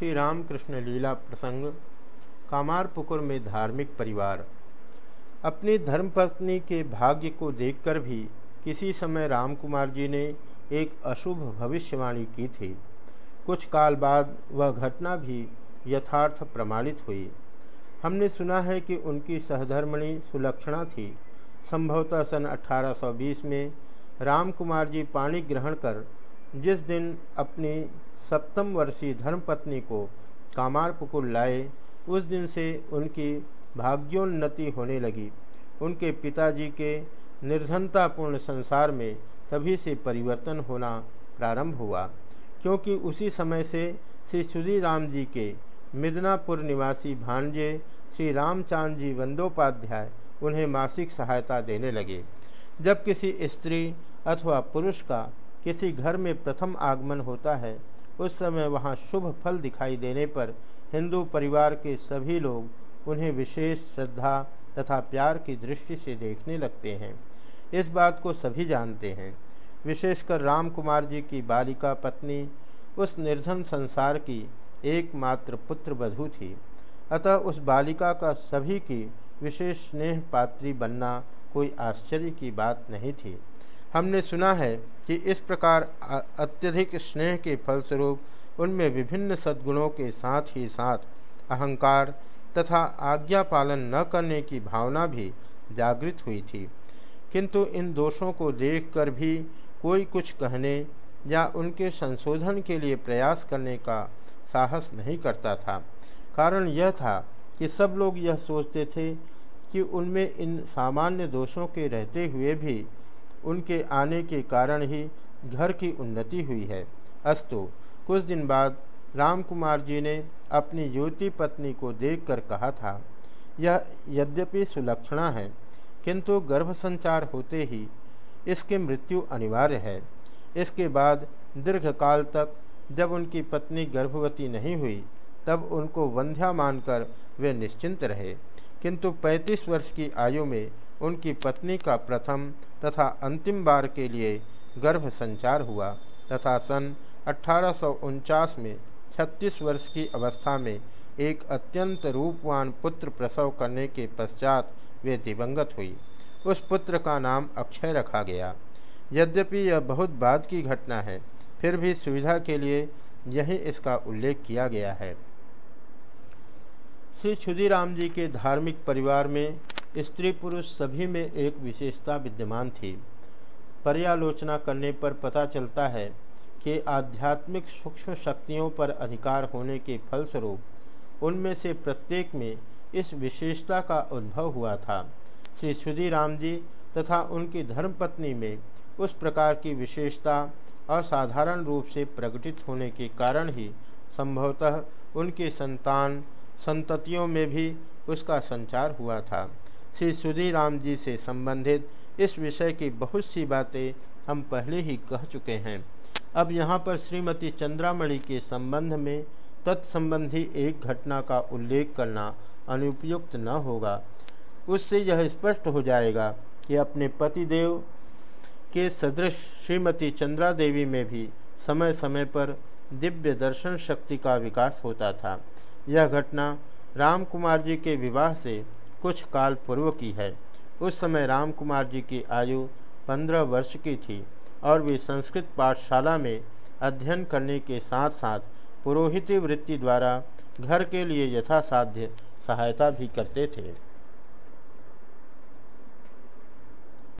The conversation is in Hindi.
श्री रामकृष्ण लीला प्रसंग, कामारपुकुर में धार्मिक परिवार। अपनी धर्मपत्नी के भाग्य को देखकर भी किसी समय रामकुमार जी ने एक अशुभ भविष्यवाणी की थी। कुछ काल बाद वह घटना भी यथार्थ प्रमाणित हुई। हमने सुना है कि उनकी सहधर्मणी सुलक्षणा थी। संभवतः सन 1820 में रामकुमार जी पाणी ग्रहण कर जिस दिन अपनी सप्तम वर्षीय धर्मपत्नी को कामारपुकुर लाए। उस दिन से उनकी भाग्योन्नति होने लगी। उनके पिताजी के निर्धनतापूर्ण संसार में तभी से परिवर्तन होना प्रारंभ हुआ, क्योंकि उसी समय से श्री सुधी राम जी के मिदनापुर निवासी भांजे श्री रामचांद जी बंदोपाध्याय उन्हें मासिक सहायता देने लगे। जब किसी स्त्री अथवा पुरुष का किसी घर में प्रथम आगमन होता है उस समय वहाँ शुभ फल दिखाई देने पर हिंदू परिवार के सभी लोग उन्हें विशेष श्रद्धा तथा प्यार की दृष्टि से देखने लगते हैं। इस बात को सभी जानते हैं। विशेषकर राम कुमार जी की बालिका पत्नी, उस निर्धन संसार की एकमात्र पुत्र बधु थी। अतः उस बालिका का सभी की विशेष स्नेह पात्री बनना कोई आश्चर्य की बात नहीं थी। हमने सुना है कि इस प्रकार अत्यधिक स्नेह के फलस्वरूप उनमें विभिन्न सद्गुणों के साथ ही साथ अहंकार तथा आज्ञा पालन न करने की भावना भी जागृत हुई थी। किंतु इन दोषों को देखकर भी कोई कुछ कहने या उनके संशोधन के लिए प्रयास करने का साहस नहीं करता था। कारण यह था कि सब लोग यह सोचते थे कि उनमें इन सामान्य दोषों के रहते हुए भी उनके आने के कारण ही घर की उन्नति हुई है। अस्तु, कुछ दिन बाद राम कुमार जी ने अपनी युवती पत्नी को देखकर कहा था, यह यद्यपि सुलक्षणा है, किंतु गर्भ संचार होते ही इसकी मृत्यु अनिवार्य है। इसके बाद दीर्घकाल तक जब उनकी पत्नी गर्भवती नहीं हुई, तब उनको वंध्या मानकर वे निश्चिंत रहे। किंतु 35 वर्ष की आयु में उनकी पत्नी का प्रथम तथा अंतिम बार के लिए गर्भ संचार हुआ तथा सन अठारह सौ उनचास में 36 वर्ष की अवस्था में एक अत्यंत रूपवान पुत्र प्रसव करने के पश्चात वे दिवंगत हुई। उस पुत्र का नाम अक्षय रखा गया। यद्यपि यह बहुत बाद की घटना है, फिर भी सुविधा के लिए यही इसका उल्लेख किया गया है। श्री क्षुदीराम जी के धार्मिक परिवार में स्त्री पुरुष सभी में एक विशेषता विद्यमान थी। पर्यालोचना करने पर पता चलता है कि आध्यात्मिक सूक्ष्म शक्तियों पर अधिकार होने के फलस्वरूप उनमें से प्रत्येक में इस विशेषता का उद्भव हुआ था। श्री सुधीराम जी तथा उनकी धर्मपत्नी में उस प्रकार की विशेषता असाधारण रूप से प्रकटित होने के कारण ही संभवतः उनके संतान संततियों में भी उसका संचार हुआ था। श्री सुधी राम जी से संबंधित इस विषय की बहुत सी बातें हम पहले ही कह चुके हैं। अब यहाँ पर श्रीमती चंद्रामणि के संबंध में तत्संबंधी एक घटना का उल्लेख करना अनुपयुक्त न होगा। उससे यह स्पष्ट हो जाएगा कि अपने पतिदेव के सदृश श्रीमती चंद्रा देवी में भी समय समय पर दिव्य दर्शन शक्ति का विकास होता था। यह घटना राम कुमार जी के विवाह से कुछ काल पूर्व की है। उस समय रामकुमार जी की आयु पंद्रह वर्ष की थी और वे संस्कृत पाठशाला में अध्ययन करने के साथ साथ पुरोहित वृत्ति द्वारा घर के लिए यथासाध्य सहायता भी करते थे।